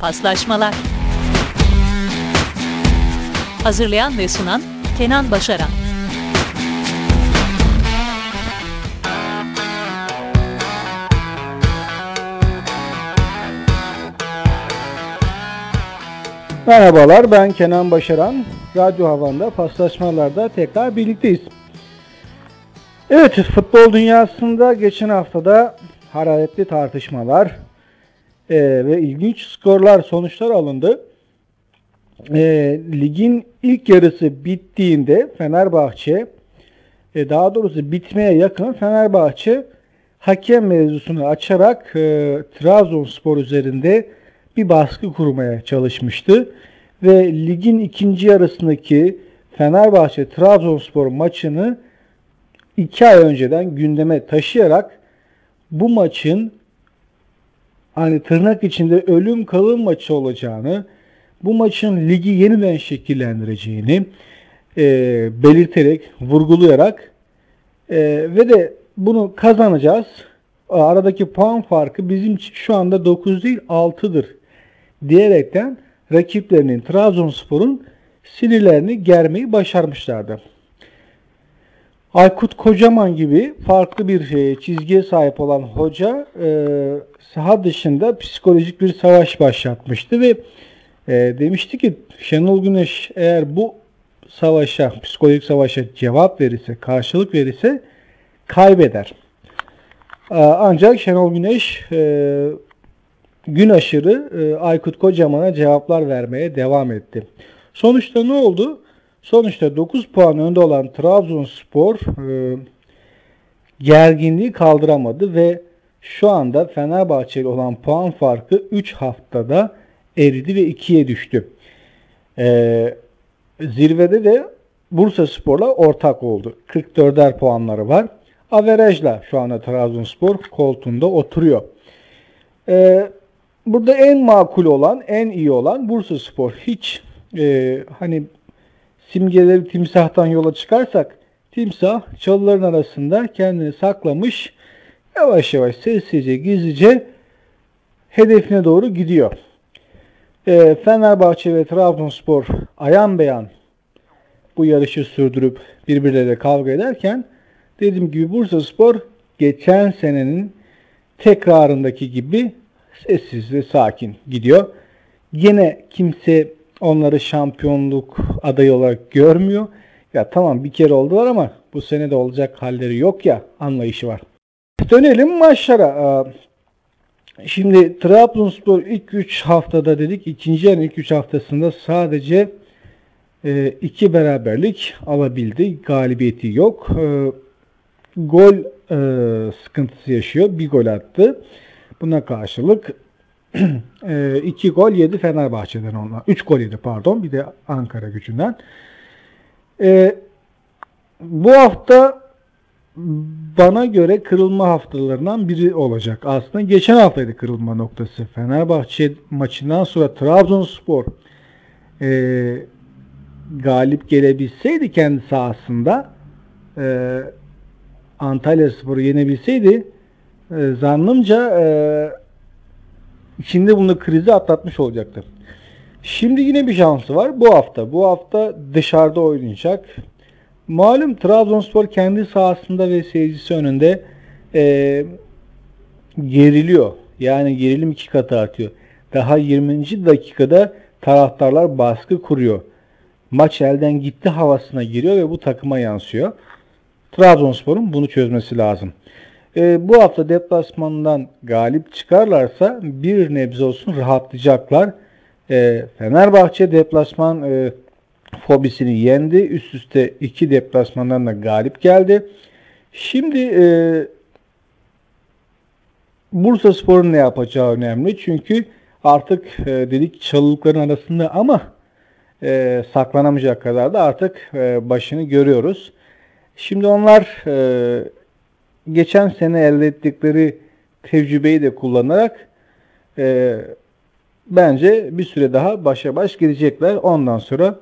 Paslaşmalar Hazırlayan ve sunan Kenan Başaran Merhabalar ben Kenan Başaran. Radyo Havan'da paslaşmalarda tekrar birlikteyiz. Evet futbol dünyasında geçen haftada hararetli tartışmalar e, ve ilginç skorlar sonuçlar alındı. E, ligin ilk yarısı bittiğinde Fenerbahçe e, daha doğrusu bitmeye yakın Fenerbahçe hakem mevzusunu açarak e, Trabzonspor üzerinde bir baskı kurmaya çalışmıştı. Ve ligin ikinci yarısındaki Fenerbahçe Trabzonspor maçını iki ay önceden gündeme taşıyarak bu maçın hani tırnak içinde ölüm kalım maçı olacağını, bu maçın ligi yeniden şekillendireceğini e, belirterek, vurgulayarak e, ve de bunu kazanacağız. Aradaki puan farkı bizim şu anda 9 değil 6'dır diyerekten rakiplerinin Trabzonspor'un sinirlerini germeyi başarmışlardı. Aykut Kocaman gibi farklı bir e, çizgiye sahip olan hoca e, saha dışında psikolojik bir savaş başlatmıştı ve e, demişti ki Şenol Güneş eğer bu savaşa, psikolojik savaşa cevap verirse, karşılık verirse kaybeder. Ancak Şenol Güneş gün aşırı Aykut Kocaman'a cevaplar vermeye devam etti. Sonuçta ne oldu? Sonuçta 9 puan önde olan Trabzonspor e, gerginliği kaldıramadı ve şu anda Fenerbahçe ile olan puan farkı 3 haftada eridi ve 2'ye düştü. E, zirvede de Bursa Spor'la ortak oldu. 44'er puanları var. Averajla şu anda Trabzonspor koltuğunda oturuyor. Ee, burada en makul olan, en iyi olan Bursa Spor. Hiç e, hani simgeleri timsahtan yola çıkarsak timsah çalıların arasında kendini saklamış yavaş yavaş sessizce gizlice hedefine doğru gidiyor. E, Fenerbahçe ve Trabzonspor ayan beyan bu yarışı sürdürüp birbirleriyle kavga ederken dediğim gibi Bursa Spor geçen senenin tekrarındaki gibi sessiz ve sakin gidiyor. Yine kimse onları şampiyonluk adayı olarak görmüyor. Ya tamam bir kere oldular ama bu sene de olacak halleri yok ya anlayışı var. Dönelim maçlara. Şimdi Trabzonspor ilk 3 haftada dedik. ikinci yarı ilk 3 haftasında sadece e, iki beraberlik alabildi. Galibiyeti yok. E, gol e, sıkıntısı yaşıyor. Bir gol attı. Buna karşılık e, iki gol yedi Fenerbahçe'den onlar. Üç gol yedi pardon. Bir de Ankara gücünden. E, bu hafta bana göre kırılma haftalarından biri olacak. Aslında geçen haftaydı kırılma noktası. Fenerbahçe maçından sonra Trabzonspor e, galip gelebilseydi kendi sahasında e, Antalya Spor'u yenebilseydi e, zannımca e, içinde bunu krizi atlatmış olacaktı. Şimdi yine bir şansı var bu hafta. Bu hafta dışarıda oynayacak. Malum Trabzonspor kendi sahasında ve seyircisi önünde e, geriliyor. Yani gerilim iki katı artıyor. Daha 20. dakikada taraftarlar baskı kuruyor. Maç elden gitti havasına giriyor ve bu takıma yansıyor. Trabzonspor'un bunu çözmesi lazım. E, bu hafta deplasmandan galip çıkarlarsa bir nebze olsun rahatlayacaklar. E, Fenerbahçe deplasman e, fobisini yendi. Üst üste iki deplasmandan da galip geldi. Şimdi e, Bursa Spor'un ne yapacağı önemli. Çünkü artık e, dedik çalılıkların arasında ama e, saklanamayacak kadar da artık e, başını görüyoruz. Şimdi onlar e, geçen sene elde ettikleri tecrübeyi de kullanarak e, bence bir süre daha başa baş gidecekler. Ondan sonra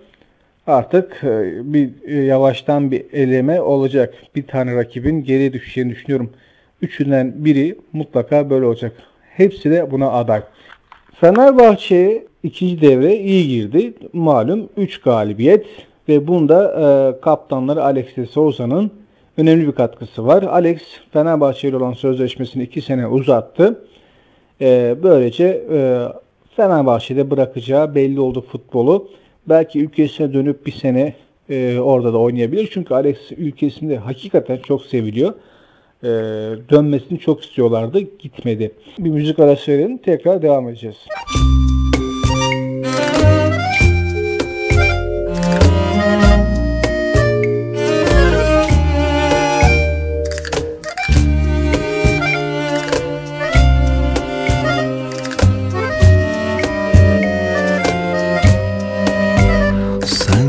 artık e, bir e, yavaştan bir eleme olacak. Bir tane rakibin geri düşeceğini düşünüyorum. Üçünden biri mutlaka böyle olacak. Hepsi de buna aday. Fenerbahçe ikinci devre iyi girdi. Malum 3 galibiyet ve bunda e, kaptanları Alex de Souza'nın önemli bir katkısı var. Alex Fenerbahçe ile olan sözleşmesini 2 sene uzattı. E, böylece e, Fenerbahçe'de bırakacağı belli oldu futbolu. Belki ülkesine dönüp bir sene e, orada da oynayabilir. Çünkü Alex ülkesinde hakikaten çok seviliyor. E, dönmesini çok istiyorlardı. Gitmedi. Bir müzik arası verelim. Tekrar devam edeceğiz.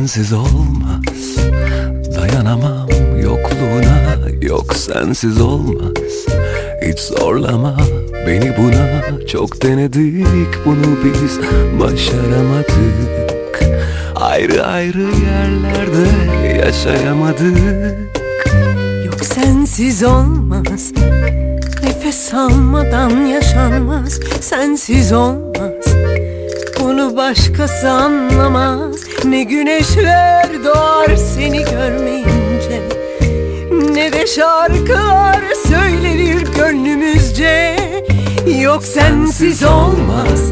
Sensiz olmaz. Dayanamam yokluğuna Yok sensiz olmaz. Hiç zorlama beni buna Çok denedik bunu biz Başaramadık. Ayrı ayrı yerlerde yaşayamadık. Yok sensiz olmaz Nefes almadan yaşanmaz. Sensiz olmaz Bunu başkası anlamaz Ne güneşler doğar seni görmeyince Ne de şarkılar söylenir gönlümüzce. Yok sensiz olmaz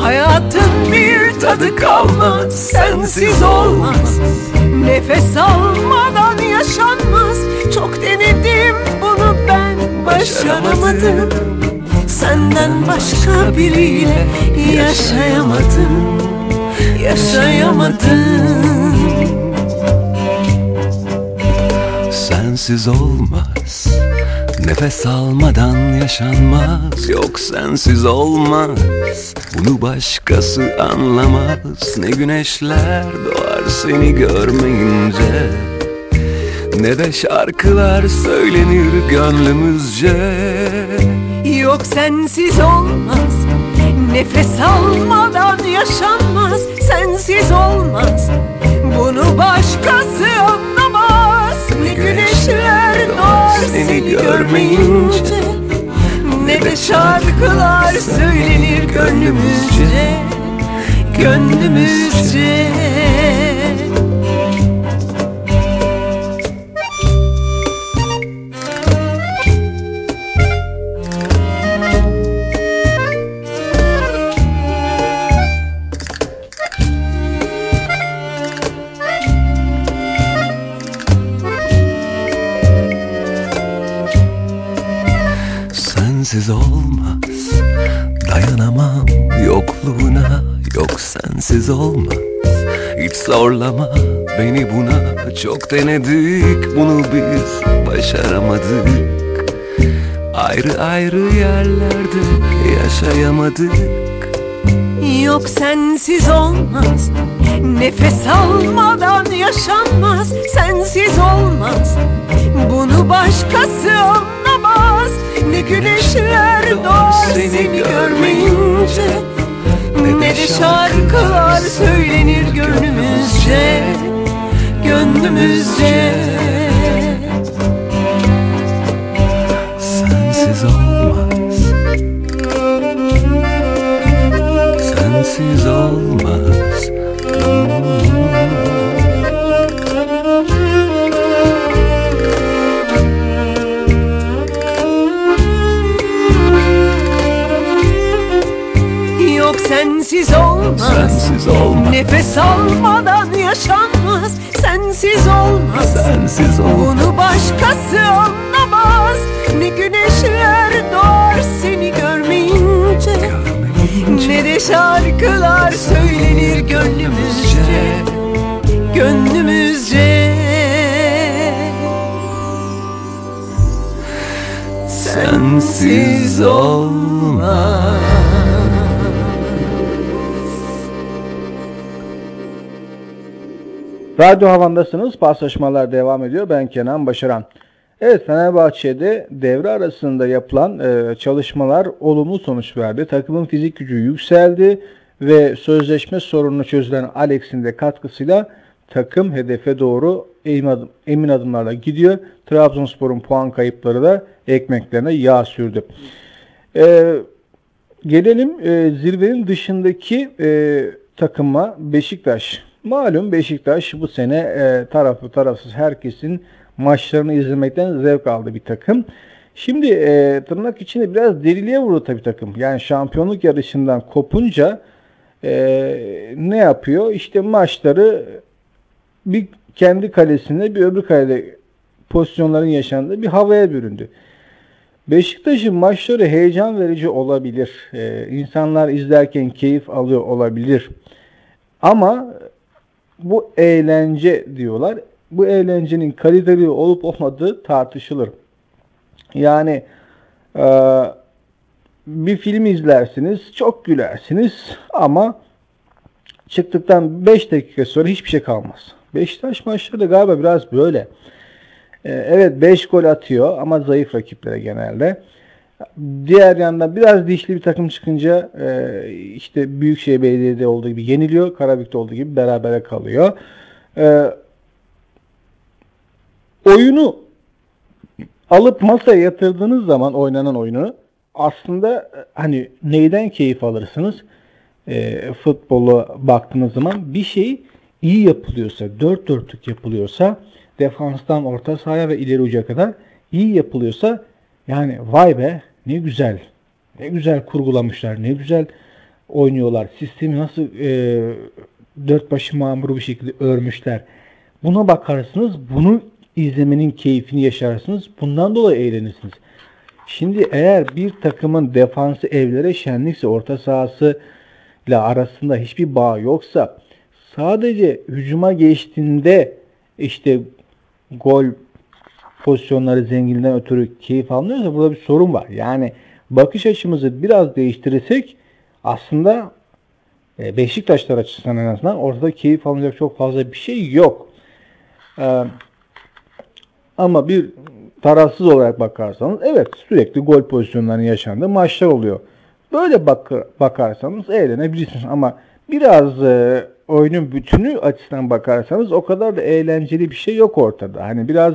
Hayatın bir tadı kalmaz. Sensiz olmaz Nefes almadan yaşanmaz. Çok denedim bunu ben başaramadım. Senden başka biriyle yaşayamadım Yaşayamadım Sensiz olmaz. Nefes almadan yaşanmaz. Yok sensiz olmaz. Bunu başkası anlamaz. Ne güneşler doğar seni görmeyince. Ne de şarkılar söylenir gönlümüzce. Yok sensiz olmaz. Nefes almadan yaşanmaz Sensiz olmaz. Bunu başkası anlamaz. Ne güneşler doğar seni görmeyince. Ne de şarkılar söylenir gönlümüzce Gönlümüzce Sensiz olmaz. Dayanamam yokluğuna Yok sensiz olmaz. Hiç zorlama beni buna Çok denedik bunu biz Başaramadık. Ayrı ayrı yerlerde yaşayamadık. Yok sensiz olmaz Nefes almadan yaşanmaz. Sensiz olmaz Bunu başkası anlamaz Ne güneşler doğar seni görmeyince. Ne de şarkılar söylenir gönlümüzce. Gönlümüzce. Sensiz olmaz. Sensiz olmaz. Yok sensiz olmaz. Sensiz olmaz. Nefes almadan yaşanmaz. Sensiz olmaz. Sensiz olmaz. Bunu başkası anlamaz. Ne güneşler doğar seni görmeyince. Ne de şarkılar söylenir gönlümüzce. Gönlümüzce. Sensiz olmaz Radyo Havan'dasınız. Paslaşmalar devam ediyor. Ben Kenan Başaran. Evet Fenerbahçe'de devre arasında yapılan e, çalışmalar olumlu sonuç verdi. Takımın fizik gücü yükseldi ve sözleşme sorununu çözülen Alex'in de katkısıyla takım hedefe doğru emin, adım, emin adımlarla gidiyor. Trabzonspor'un puan kayıpları da ekmeklerine yağ sürdü. E, gelelim e, zirvenin dışındaki e, takıma Beşiktaş. Malum Beşiktaş bu sene e, taraflı tarafsız herkesin maçlarını izlemekten zevk aldı bir takım. Şimdi e, tırnak içinde biraz deliliğe vurdu tabii takım. Yani şampiyonluk yarışından kopunca e, ne yapıyor? İşte maçları bir kendi kalesinde bir öbür kalede pozisyonların yaşandığı bir havaya büründü. Beşiktaş'ın maçları heyecan verici olabilir. Ee, insanlar izlerken keyif alıyor olabilir. Ama bu eğlence diyorlar. Bu eğlencenin kaliteli olup olmadığı tartışılır. Yani e, bir film izlersiniz, çok gülersiniz ama çıktıktan 5 dakika sonra hiçbir şey kalmaz. Beşiktaş maçları da galiba biraz böyle. Ee, evet 5 gol atıyor ama zayıf rakiplere genelde. Diğer yandan biraz dişli bir takım çıkınca e, işte Büyükşehir Belediye'de olduğu gibi yeniliyor. Karabük'te olduğu gibi berabere kalıyor. E, oyunu alıp masaya yatırdığınız zaman oynanan oyunu aslında e, hani neyden keyif alırsınız? E, futbolu baktığınız zaman bir şey iyi yapılıyorsa, dört dörtlük yapılıyorsa defanstan orta sahaya ve ileri uca kadar iyi yapılıyorsa yani vay be ne güzel. Ne güzel kurgulamışlar. Ne güzel oynuyorlar. Sistemi nasıl e, dört başı mamur bir şekilde örmüşler. Buna bakarsınız. Bunu izlemenin keyfini yaşarsınız. Bundan dolayı eğlenirsiniz. Şimdi eğer bir takımın defansı evlere şenlikse orta sahası ile arasında hiçbir bağ yoksa sadece hücuma geçtiğinde işte gol pozisyonları zenginliğinden ötürü keyif almıyorsa burada bir sorun var. Yani bakış açımızı biraz değiştirirsek aslında e, Beşiktaşlar açısından en azından ortada keyif alınacak çok fazla bir şey yok. Ee, ama bir tarafsız olarak bakarsanız evet sürekli gol pozisyonlarının yaşandığı maçlar oluyor. Böyle bak bakarsanız eğlenebilirsiniz ama biraz e, oyunun bütünü açısından bakarsanız o kadar da eğlenceli bir şey yok ortada. Hani biraz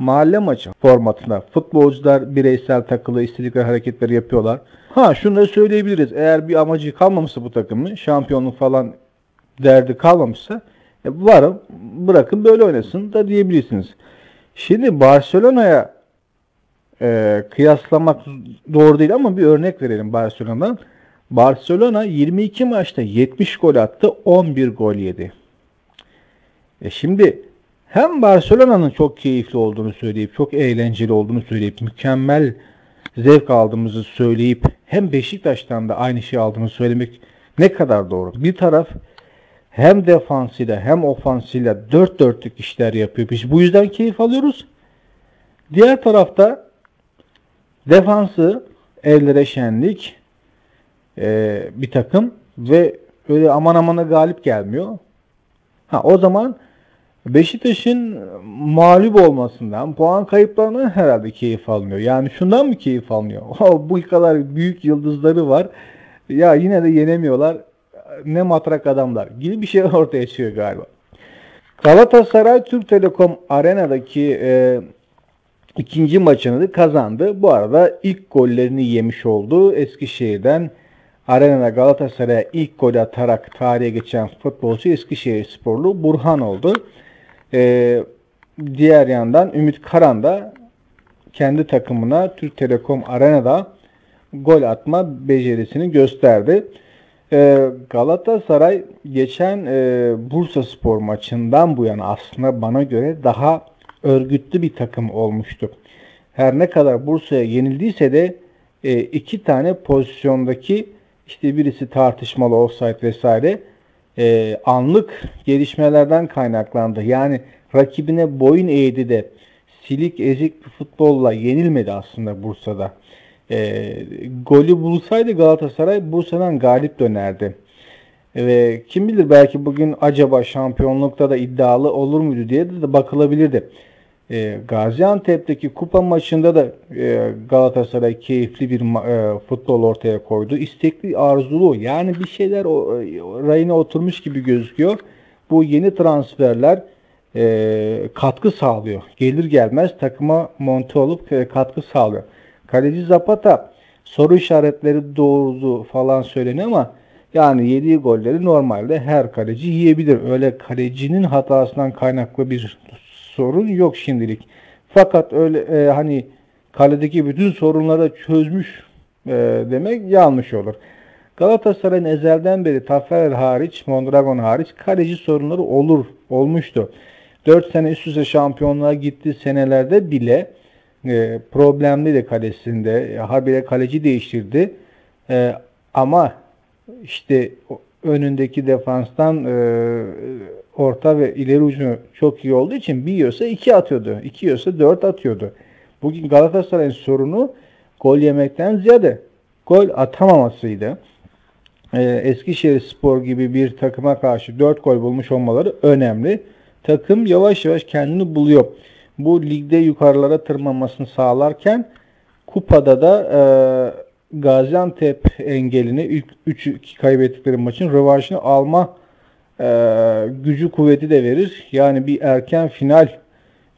mahalle maçı formatında futbolcular bireysel takılı istedikleri hareketleri yapıyorlar. Ha da söyleyebiliriz. Eğer bir amacı kalmamışsa bu takımın şampiyonluk falan derdi kalmamışsa e, varım bırakın böyle oynasın da diyebilirsiniz. Şimdi Barcelona'ya e, kıyaslamak doğru değil ama bir örnek verelim Barcelona'dan. Barcelona 22 maçta 70 gol attı, 11 gol yedi. E şimdi hem Barcelona'nın çok keyifli olduğunu söyleyip, çok eğlenceli olduğunu söyleyip, mükemmel zevk aldığımızı söyleyip hem Beşiktaş'tan da aynı şeyi aldığını söylemek ne kadar doğru. Bir taraf hem defansıyla hem ofansıyla dört dörtlük işler yapıyor. Biz bu yüzden keyif alıyoruz. Diğer tarafta defansı ellere şenlik, e, bir takım ve öyle aman amana galip gelmiyor. Ha o zaman Beşiktaş'ın mağlup olmasından, puan kayıplarından herhalde keyif almıyor. Yani şundan mı keyif almıyor? Bu kadar büyük yıldızları var. Ya yine de yenemiyorlar. Ne matrak adamlar gibi bir şey ortaya çıkıyor galiba. Galatasaray Türk Telekom Arena'daki e, ikinci maçını da kazandı. Bu arada ilk gollerini yemiş oldu. Eskişehir'den Arena'da Galatasaray'a ilk gol atarak tarihe geçen futbolcu Eskişehir sporlu Burhan oldu. Ee, diğer yandan Ümit Karan da kendi takımına Türk Telekom Arena'da gol atma becerisini gösterdi. Ee, Galatasaray geçen e, Bursa Spor maçından bu yana aslında bana göre daha örgütlü bir takım olmuştu. Her ne kadar Bursa'ya yenildiyse de e, iki tane pozisyondaki işte birisi tartışmalı offside vesaire e, anlık gelişmelerden kaynaklandı. Yani rakibine boyun eğdi de silik ezik bir futbolla yenilmedi aslında Bursa'da. E, golü bulsaydı Galatasaray Bursa'dan galip dönerdi. Ve kim bilir belki bugün acaba şampiyonlukta da iddialı olur muydu diye de bakılabilirdi. E, Gaziantep'teki kupa maçında da e, Galatasaray keyifli bir e, futbol ortaya koydu. İstekli, arzulu yani bir şeyler o, e, rayına oturmuş gibi gözüküyor. Bu yeni transferler e, katkı sağlıyor. Gelir gelmez takıma monte olup e, katkı sağlıyor. Kaleci Zapata soru işaretleri doğurdu falan söyleniyor ama yani yediği golleri normalde her kaleci yiyebilir. Öyle kalecinin hatasından kaynaklı bir sorun yok şimdilik. Fakat öyle e, hani kaledeki bütün sorunları çözmüş e, demek yanlış olur. Galatasaray'ın ezelden beri Taferel hariç, Mondragon hariç kaleci sorunları olur, olmuştu. 4 sene üst üste şampiyonluğa gitti senelerde bile e, problemliydi kalesinde. Habire kaleci değiştirdi. E, ama işte önündeki defanstan e, orta ve ileri ucunu çok iyi olduğu için bir yiyorsa iki atıyordu. iki yiyorsa dört atıyordu. Bugün Galatasaray'ın sorunu gol yemekten ziyade gol atamamasıydı. Ee, Eskişehir Spor gibi bir takıma karşı 4 gol bulmuş olmaları önemli. Takım yavaş yavaş kendini buluyor. Bu ligde yukarılara tırmanmasını sağlarken kupada da e, Gaziantep engelini ilk 3 kaybettikleri maçın rövanşını alma e, gücü kuvveti de verir. Yani bir erken final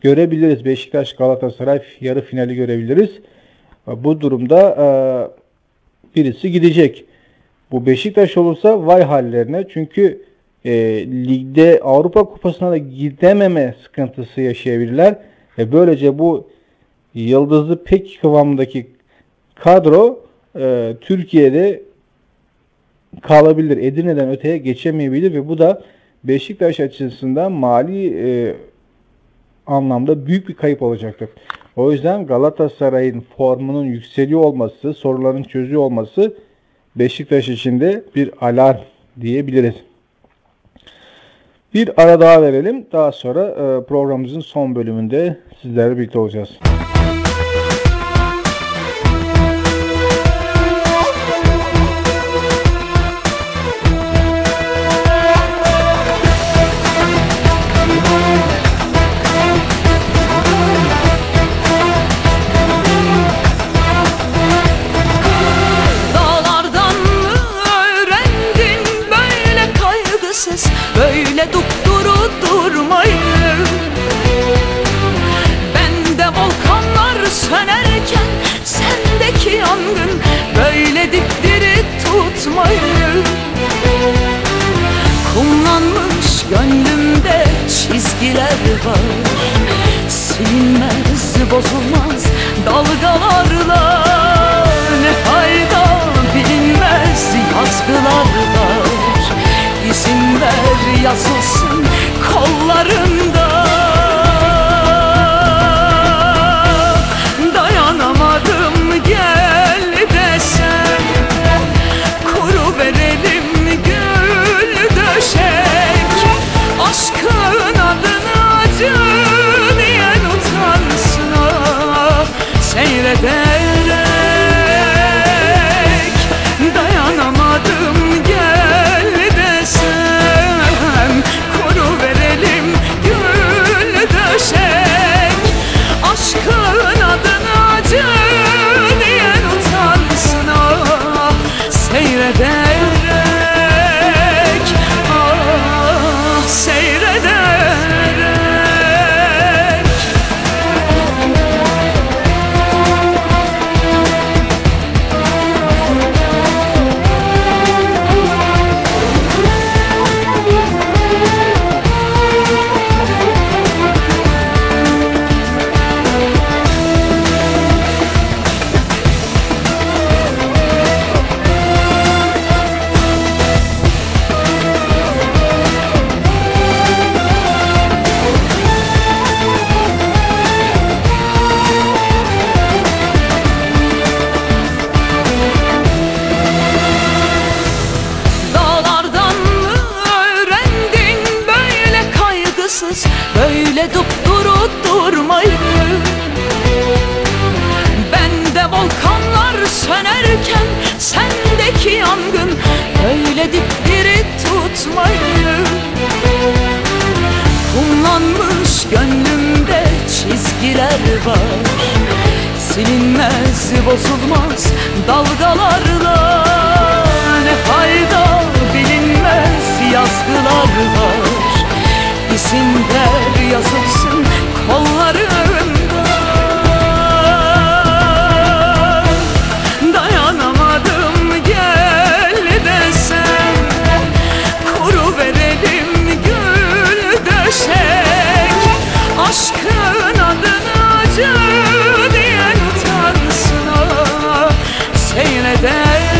görebiliriz. Beşiktaş Galatasaray yarı finali görebiliriz. Bu durumda e, birisi gidecek. Bu Beşiktaş olursa vay hallerine. Çünkü e, ligde Avrupa Kupası'na da gidememe sıkıntısı yaşayabilirler. Ve böylece bu yıldızlı pek kıvamdaki kadro e, Türkiye'de kalabilir. Edirne'den öteye geçemeyebilir ve bu da Beşiktaş açısından mali e, anlamda büyük bir kayıp olacaktır. O yüzden Galatasaray'ın formunun yükseliyor olması, soruların çözüyor olması Beşiktaş için de bir alarm diyebiliriz. Bir ara daha verelim. Daha sonra e, programımızın son bölümünde sizlerle birlikte olacağız. Bozulmaz dalgalarla. Ne fayda bilinmez yazgılar var İsimler yazılsın kollarında sönerken Sendeki yangın böyle dipdiri tutmayı. Kumlanmış gönlümde çizgiler var. Silinmez bozulmaz dalgalarla. Ne fayda bilinmez yazgılar var. İsimler yazılsın kollarımda döşek Aşkın adına acı diyen utansın o. Seyreder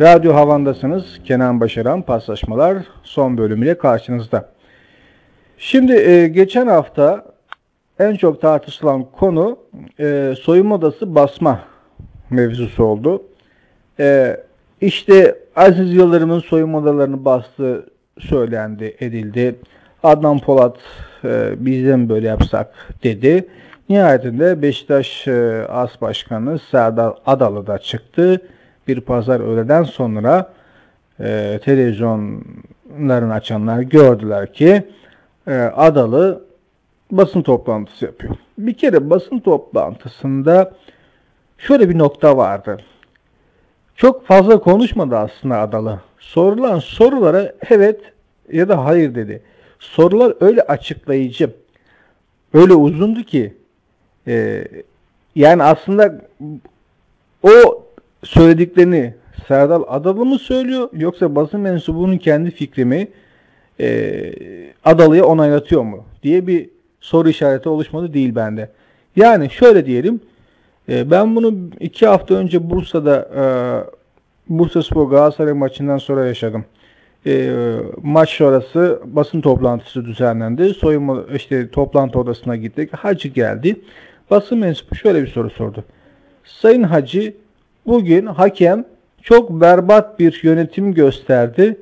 Radyo Havan'dasınız. Kenan Başaran Paslaşmalar son bölümüyle karşınızda. Şimdi e, geçen hafta en çok tartışılan konu e, soyunma odası basma mevzusu oldu. E, işte Aziz Yıldırım'ın soyunma odalarını bastığı söylendi, edildi. Adnan Polat e, biz de mi böyle yapsak dedi. Nihayetinde Beşiktaş e, As Başkanı Serdar Adalı da çıktı. Bir pazar öğleden sonra e, televizyonlarını açanlar gördüler ki e, Adalı basın toplantısı yapıyor. Bir kere basın toplantısında şöyle bir nokta vardı. Çok fazla konuşmadı aslında Adalı. Sorulan sorulara evet ya da hayır dedi. Sorular öyle açıklayıcı, öyle uzundu ki e, yani aslında o söylediklerini Serdal Adalı mı söylüyor yoksa basın mensubunun kendi fikrimi e, Adalı'ya onaylatıyor mu diye bir soru işareti oluşmadı değil bende. Yani şöyle diyelim e, ben bunu iki hafta önce Bursa'da e, Bursa Spor Galatasaray maçından sonra yaşadım. E, maç sonrası basın toplantısı düzenlendi. Soyunma işte toplantı odasına gittik. Hacı geldi. Basın mensubu şöyle bir soru sordu. Sayın Hacı bugün hakem çok berbat bir yönetim gösterdi.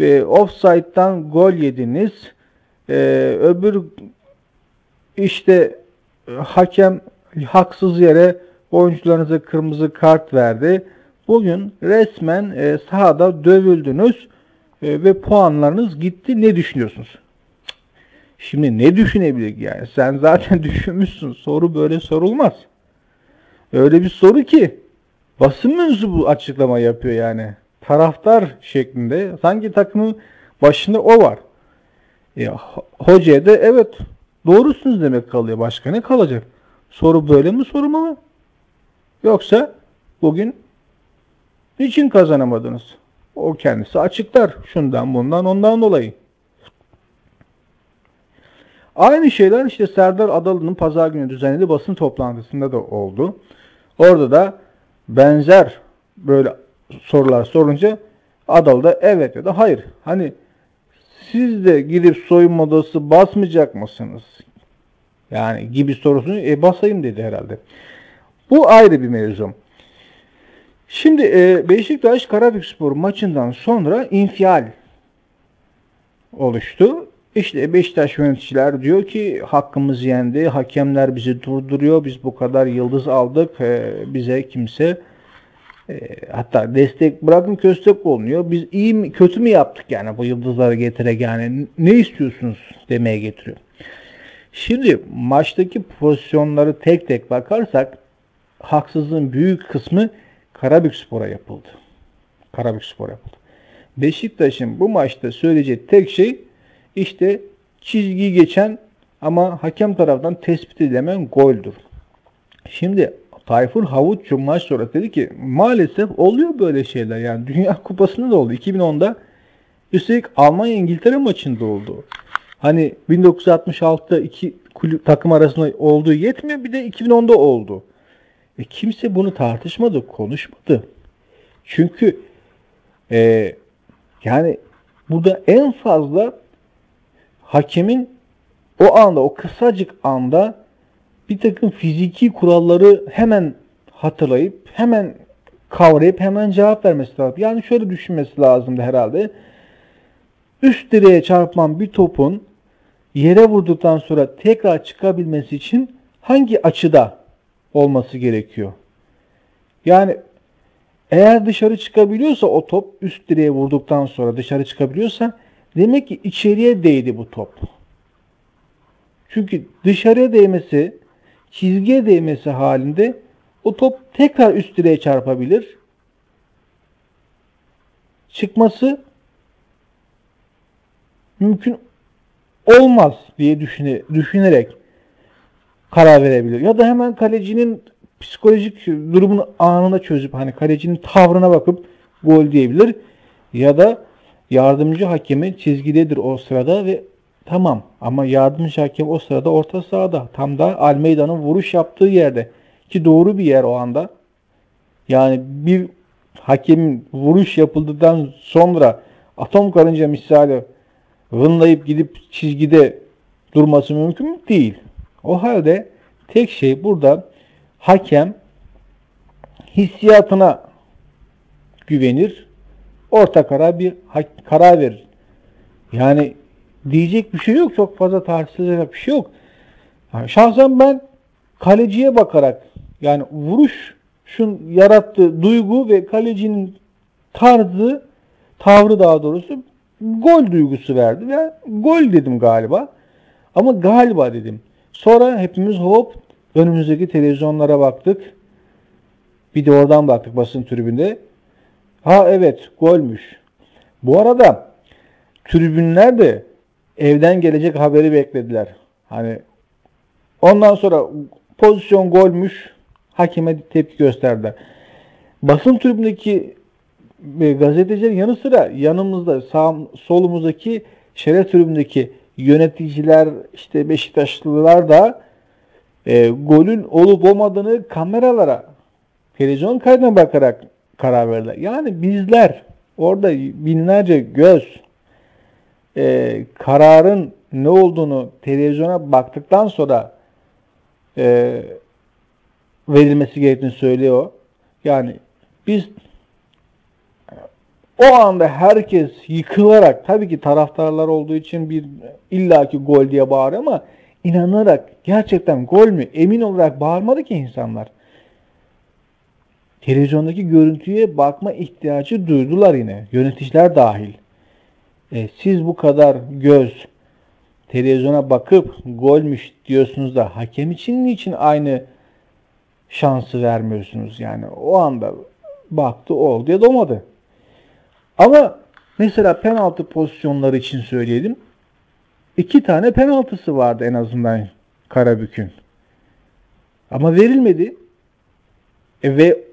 Ve offside'dan gol yediniz. Ee, öbür işte e, hakem haksız yere oyuncularınıza kırmızı kart verdi. Bugün resmen e, sahada dövüldünüz e, ve puanlarınız gitti. Ne düşünüyorsunuz? Şimdi ne düşünebilir yani? Sen zaten düşünmüşsün. Soru böyle sorulmaz. Öyle bir soru ki basın mensubu açıklama yapıyor yani. Taraftar şeklinde. Sanki takımın başında o var. E, hocaya da evet doğrusunuz demek kalıyor. Başka ne kalacak? Soru böyle mi sorulmalı? Yoksa bugün niçin kazanamadınız? O kendisi açıklar. Şundan bundan ondan dolayı. Aynı şeyler işte Serdar Adalı'nın pazar günü düzenlediği basın toplantısında da oldu. Orada da benzer böyle sorular sorunca Adalı da evet ya da hayır. Hani siz de gidip soyunma odası basmayacak mısınız? Yani gibi sorusunu e, basayım dedi herhalde. Bu ayrı bir mevzu. Şimdi e, Beşiktaş Karabükspor maçından sonra infial oluştu. İşte Beşiktaş yöneticiler diyor ki hakkımız yendi, hakemler bizi durduruyor, biz bu kadar yıldız aldık, e, bize kimse e, hatta destek bırakın köstek olmuyor. Biz iyi mi kötü mü yaptık yani bu yıldızları getirerek yani ne istiyorsunuz demeye getiriyor. Şimdi maçtaki pozisyonları tek tek bakarsak haksızlığın büyük kısmı Karabükspor'a yapıldı. Karabükspor yapıldı. Beşiktaş'ın bu maçta söyleyeceği tek şey işte çizgi geçen ama hakem tarafından tespit edilemeyen goldür. Şimdi Tayfur Havuççu maç sonra dedi ki maalesef oluyor böyle şeyler. Yani Dünya Kupası'nda da oldu. 2010'da üstelik Almanya İngiltere maçında oldu. Hani 1966'da iki kulüp, takım arasında olduğu yetmiyor bir de 2010'da oldu. E kimse bunu tartışmadı, konuşmadı. Çünkü e, yani burada en fazla hakemin o anda, o kısacık anda bir takım fiziki kuralları hemen hatırlayıp, hemen kavrayıp hemen cevap vermesi lazım. Yani şöyle düşünmesi lazımdı herhalde. Üst direğe çarpman bir topun yere vurduktan sonra tekrar çıkabilmesi için hangi açıda olması gerekiyor? Yani eğer dışarı çıkabiliyorsa o top üst direğe vurduktan sonra dışarı çıkabiliyorsa Demek ki içeriye değdi bu top. Çünkü dışarıya değmesi, çizgiye değmesi halinde o top tekrar üst direğe çarpabilir. Çıkması mümkün olmaz diye düşüne, düşünerek karar verebilir. Ya da hemen kalecinin psikolojik durumunu anında çözüp hani kalecinin tavrına bakıp gol diyebilir. Ya da yardımcı hakemi çizgidedir o sırada ve tamam ama yardımcı hakem o sırada orta sahada tam da Almeida'nın vuruş yaptığı yerde ki doğru bir yer o anda. Yani bir hakemin vuruş yapıldıktan sonra atom karınca misali vınlayıp gidip çizgide durması mümkün değil. O halde tek şey burada hakem hissiyatına güvenir. Orta karar bir karar verir. Yani diyecek bir şey yok. Çok fazla tartışılacak bir şey yok. Yani şahsen ben kaleciye bakarak yani vuruş şun yarattığı duygu ve kalecinin tarzı tavrı daha doğrusu gol duygusu verdi ve gol dedim galiba. Ama galiba dedim. Sonra hepimiz hop önümüzdeki televizyonlara baktık. Bir de oradan baktık basın tribünde. Ha evet golmüş. Bu arada tribünler de evden gelecek haberi beklediler. Hani ondan sonra pozisyon golmüş hakeme tepki gösterdiler. Basın tribündeki e, gazetecilerin yanı sıra yanımızda sağ, solumuzdaki şeref tribündeki yöneticiler işte Beşiktaşlılar da e, golün olup olmadığını kameralara televizyon kaydına bakarak karar verdiler. Yani bizler orada binlerce göz e, kararın ne olduğunu televizyona baktıktan sonra e, verilmesi gerektiğini söylüyor. Yani biz o anda herkes yıkılarak tabii ki taraftarlar olduğu için bir illaki gol diye bağırıyor ama inanarak gerçekten gol mü emin olarak bağırmadı ki insanlar. Televizyondaki görüntüye bakma ihtiyacı duydular yine. Yöneticiler dahil. E, siz bu kadar göz televizyona bakıp golmüş diyorsunuz da hakem için niçin aynı şansı vermiyorsunuz? Yani o anda baktı oldu ya da olmadı. Ama mesela penaltı pozisyonları için söyleyelim. İki tane penaltısı vardı en azından Karabük'ün. Ama verilmedi. E ve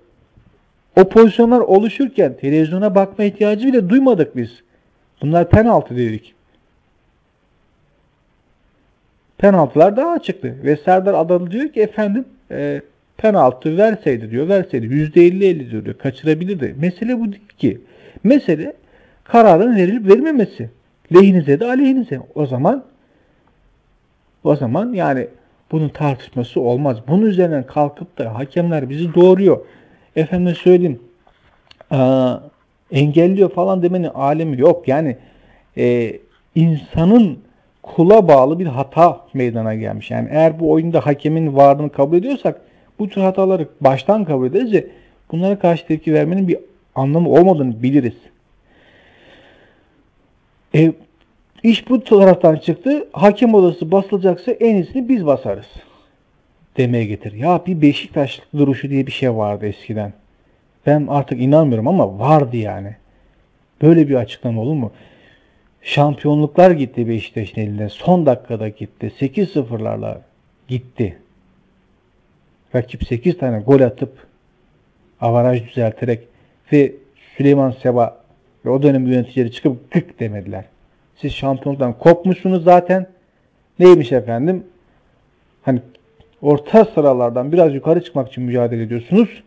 o pozisyonlar oluşurken televizyona bakma ihtiyacı bile duymadık biz. Bunlar penaltı dedik. Penaltılar daha açıktı. Ve Serdar Adalı diyor ki efendim e, penaltı verseydi diyor. Verseydi %50-50 diyor. Kaçırabilirdi. Mesele bu değil ki. Mesele kararın verilip verilmemesi. Lehinize de aleyhinize. O zaman o zaman yani bunun tartışması olmaz. Bunun üzerinden kalkıp da hakemler bizi doğuruyor. Efendim söyleyeyim aa, engelliyor falan demenin alemi yok. Yani e, insanın kula bağlı bir hata meydana gelmiş. Yani eğer bu oyunda hakemin varlığını kabul ediyorsak bu tür hataları baştan kabul ederiz ve bunlara karşı tepki vermenin bir anlamı olmadığını biliriz. E, iş bu taraftan çıktı. Hakem odası basılacaksa en iyisini biz basarız. Demeye getir. Ya bir Beşiktaş duruşu diye bir şey vardı eskiden. Ben artık inanmıyorum ama vardı yani. Böyle bir açıklama olur mu? Şampiyonluklar gitti Beşiktaş'ın elinden. Son dakikada gitti. 8-0'larla gitti. Rakip 8 tane gol atıp avaraj düzelterek ve Süleyman Seba ve o dönem yöneticileri çıkıp gık demediler. Siz şampiyonluktan kopmuşsunuz zaten. Neymiş efendim? Hani orta sıralardan biraz yukarı çıkmak için mücadele ediyorsunuz.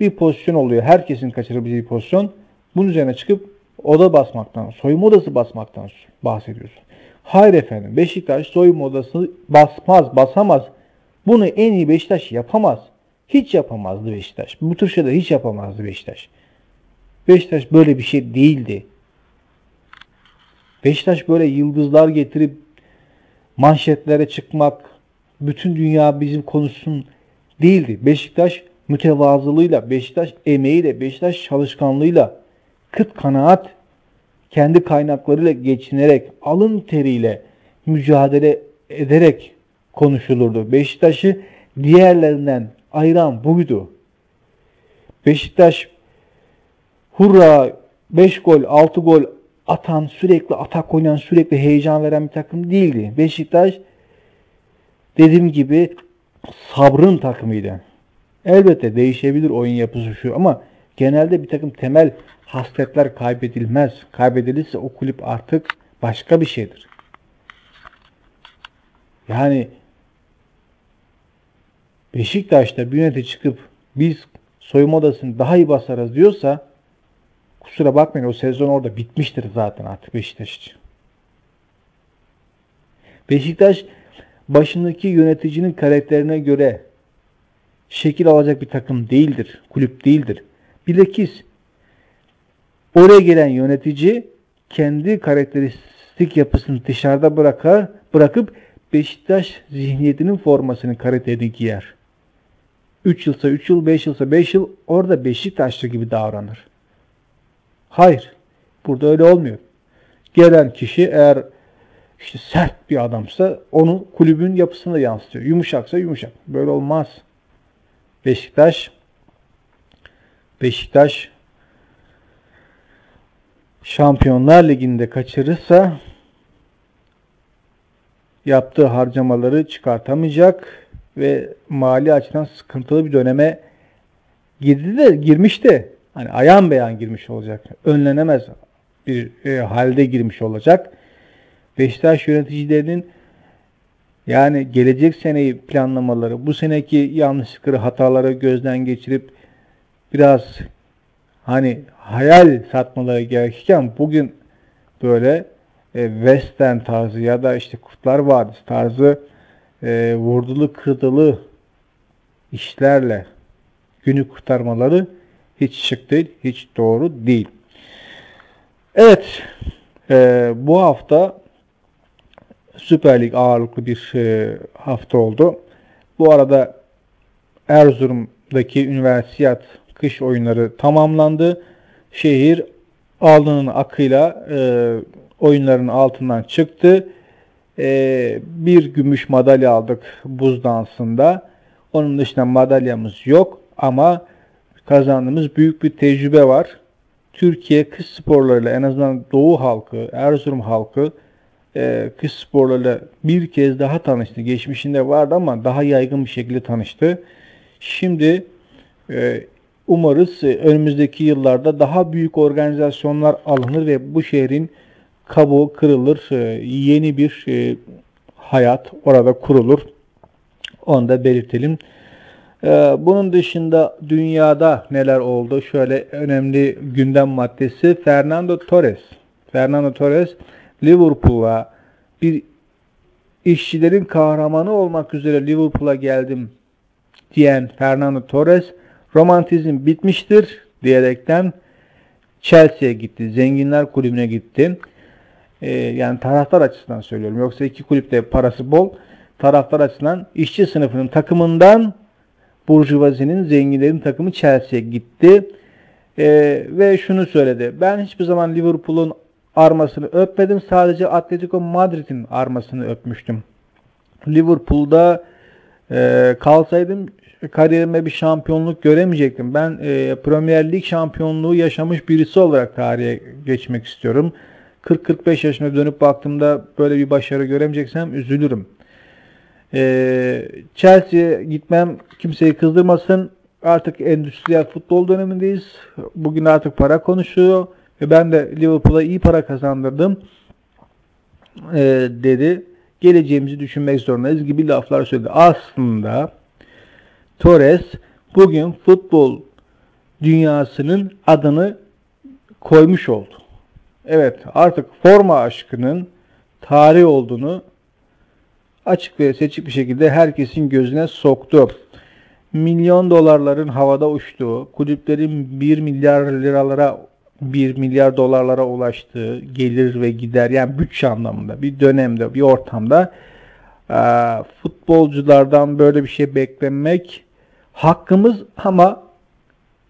Bir pozisyon oluyor. Herkesin kaçırabileceği pozisyon. Bunun üzerine çıkıp oda basmaktan, soyunma odası basmaktan bahsediyorsun. Hayır efendim. Beşiktaş soyunma odası basmaz, basamaz. Bunu en iyi Beşiktaş yapamaz. Hiç yapamazdı Beşiktaş. Bu tür şeyler hiç yapamazdı Beşiktaş. Beşiktaş böyle bir şey değildi. Beşiktaş böyle yıldızlar getirip manşetlere çıkmak, bütün dünya bizim konuşsun değildi. Beşiktaş mütevazılığıyla, Beşiktaş emeğiyle, Beşiktaş çalışkanlığıyla, kıt kanaat kendi kaynaklarıyla geçinerek, alın teriyle mücadele ederek konuşulurdu. Beşiktaş'ı diğerlerinden ayıran buydu. Beşiktaş hurra 5 gol 6 gol atan sürekli atak oynayan sürekli heyecan veren bir takım değildi. Beşiktaş dediğim gibi sabrın takımıydı. Elbette değişebilir oyun yapısı şu ama genelde bir takım temel hasletler kaybedilmez. Kaybedilirse o kulüp artık başka bir şeydir. Yani Beşiktaş'ta bir yönetici çıkıp biz soyunma odasını daha iyi basarız diyorsa kusura bakmayın o sezon orada bitmiştir zaten artık Beşiktaş için. Beşiktaş başındaki yöneticinin karakterine göre şekil alacak bir takım değildir. Kulüp değildir. Bilakis oraya gelen yönetici kendi karakteristik yapısını dışarıda bırakar, bırakıp Beşiktaş zihniyetinin formasını karakteri giyer. 3 yılsa 3 yıl, 5 yılsa 5 yıl orada Beşiktaşlı gibi davranır. Hayır. Burada öyle olmuyor. Gelen kişi eğer işte sert bir adamsa onu kulübün yapısına yansıtıyor. Yumuşaksa yumuşak. Böyle olmaz. Beşiktaş Beşiktaş Şampiyonlar Ligi'nde kaçırırsa yaptığı harcamaları çıkartamayacak ve mali açıdan sıkıntılı bir döneme girdi de girmişti. Hani ayan beyan girmiş olacak. Önlenemez bir e, halde girmiş olacak. Beşiktaş yöneticilerinin yani gelecek seneyi planlamaları, bu seneki yanlışlıkları, hataları gözden geçirip biraz hani hayal satmaları gerekirken bugün böyle e, western tarzı ya da işte Kurtlar Vadisi tarzı e, vurdulu kırdılı işlerle günü kurtarmaları hiç şık değil, hiç doğru değil. Evet, e, bu hafta Süper Lig ağırlıklı bir e, hafta oldu. Bu arada Erzurum'daki üniversiyat kış oyunları tamamlandı. Şehir alnının akıyla e, oyunların altından çıktı. E, bir gümüş madalya aldık buz dansında. Onun dışında madalyamız yok ama kazandığımız büyük bir tecrübe var. Türkiye kış sporlarıyla en azından Doğu halkı, Erzurum halkı e, kış sporlarıyla bir kez daha tanıştı. Geçmişinde vardı ama daha yaygın bir şekilde tanıştı. Şimdi e, umarız e, önümüzdeki yıllarda daha büyük organizasyonlar alınır ve bu şehrin kabuğu kırılır. E, yeni bir e, hayat orada kurulur. Onu da belirtelim. Ee, bunun dışında dünyada neler oldu? Şöyle önemli gündem maddesi Fernando Torres. Fernando Torres Liverpool'a bir işçilerin kahramanı olmak üzere Liverpool'a geldim diyen Fernando Torres romantizm bitmiştir diyerekten Chelsea'ye gitti. Zenginler kulübüne gitti. Ee, yani taraftar açısından söylüyorum. Yoksa iki kulüpte parası bol. Taraftar açısından işçi sınıfının takımından Burjuvazi'nin zenginlerin takımı Chelsea'ye gitti. Ee, ve şunu söyledi. Ben hiçbir zaman Liverpool'un armasını öpmedim. Sadece Atletico Madrid'in armasını öpmüştüm. Liverpool'da e, kalsaydım kariyerime bir şampiyonluk göremeyecektim. Ben e, Premier Lig şampiyonluğu yaşamış birisi olarak tarihe geçmek istiyorum. 40-45 yaşına dönüp baktığımda böyle bir başarı göremeyeceksem üzülürüm. E, Chelsea'ye gitmem kimseyi kızdırmasın. Artık endüstriyel futbol dönemindeyiz. Bugün artık para konuşuyor. Ve ben de Liverpool'a iyi para kazandırdım e, dedi. Geleceğimizi düşünmek zorundayız gibi laflar söyledi. Aslında Torres bugün futbol dünyasının adını koymuş oldu. Evet artık forma aşkının tarih olduğunu açık ve seçik bir şekilde herkesin gözüne soktu. Milyon dolarların havada uçtuğu, kulüplerin 1 milyar liralara 1 milyar dolarlara ulaştığı gelir ve gider yani bütçe anlamında bir dönemde bir ortamda futbolculardan böyle bir şey beklemek hakkımız ama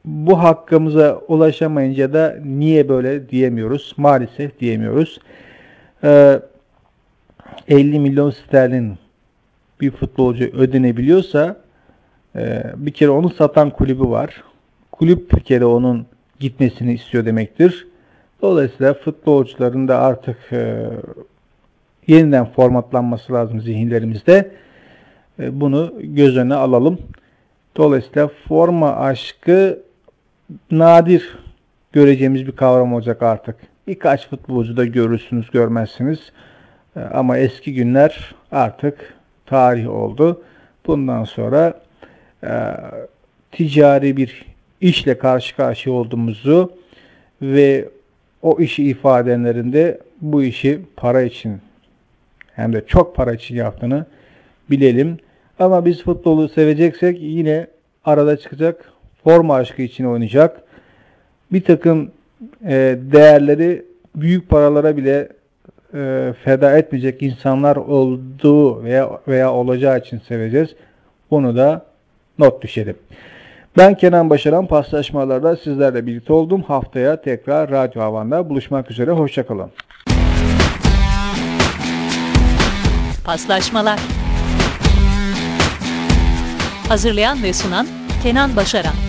bu hakkımıza ulaşamayınca da niye böyle diyemiyoruz. Maalesef diyemiyoruz. Ee, 50 milyon sterlin bir futbolcu ödenebiliyorsa e, bir kere onu satan kulübü var. Kulüp bir kere onun gitmesini istiyor demektir. Dolayısıyla futbolcuların da artık e, yeniden formatlanması lazım zihinlerimizde. E, bunu göz önüne alalım. Dolayısıyla forma aşkı nadir göreceğimiz bir kavram olacak artık. Birkaç futbolcu da görürsünüz, görmezsiniz. E, Ama eski günler artık tarih oldu. Bundan sonra e, ticari bir işle karşı karşıya olduğumuzu ve o işi ifade edenlerinde bu işi para için hem de çok para için yaptığını bilelim. Ama biz futbolu seveceksek yine arada çıkacak forma aşkı için oynayacak. Bir takım e, değerleri büyük paralara bile e, feda etmeyecek insanlar olduğu veya veya olacağı için seveceğiz. Bunu da not düşelim. Ben Kenan Başaran paslaşmalarda sizlerle birlikte oldum. Haftaya tekrar Radyo Havan'da buluşmak üzere. Hoşçakalın. Paslaşmalar Hazırlayan ve sunan Kenan Başaran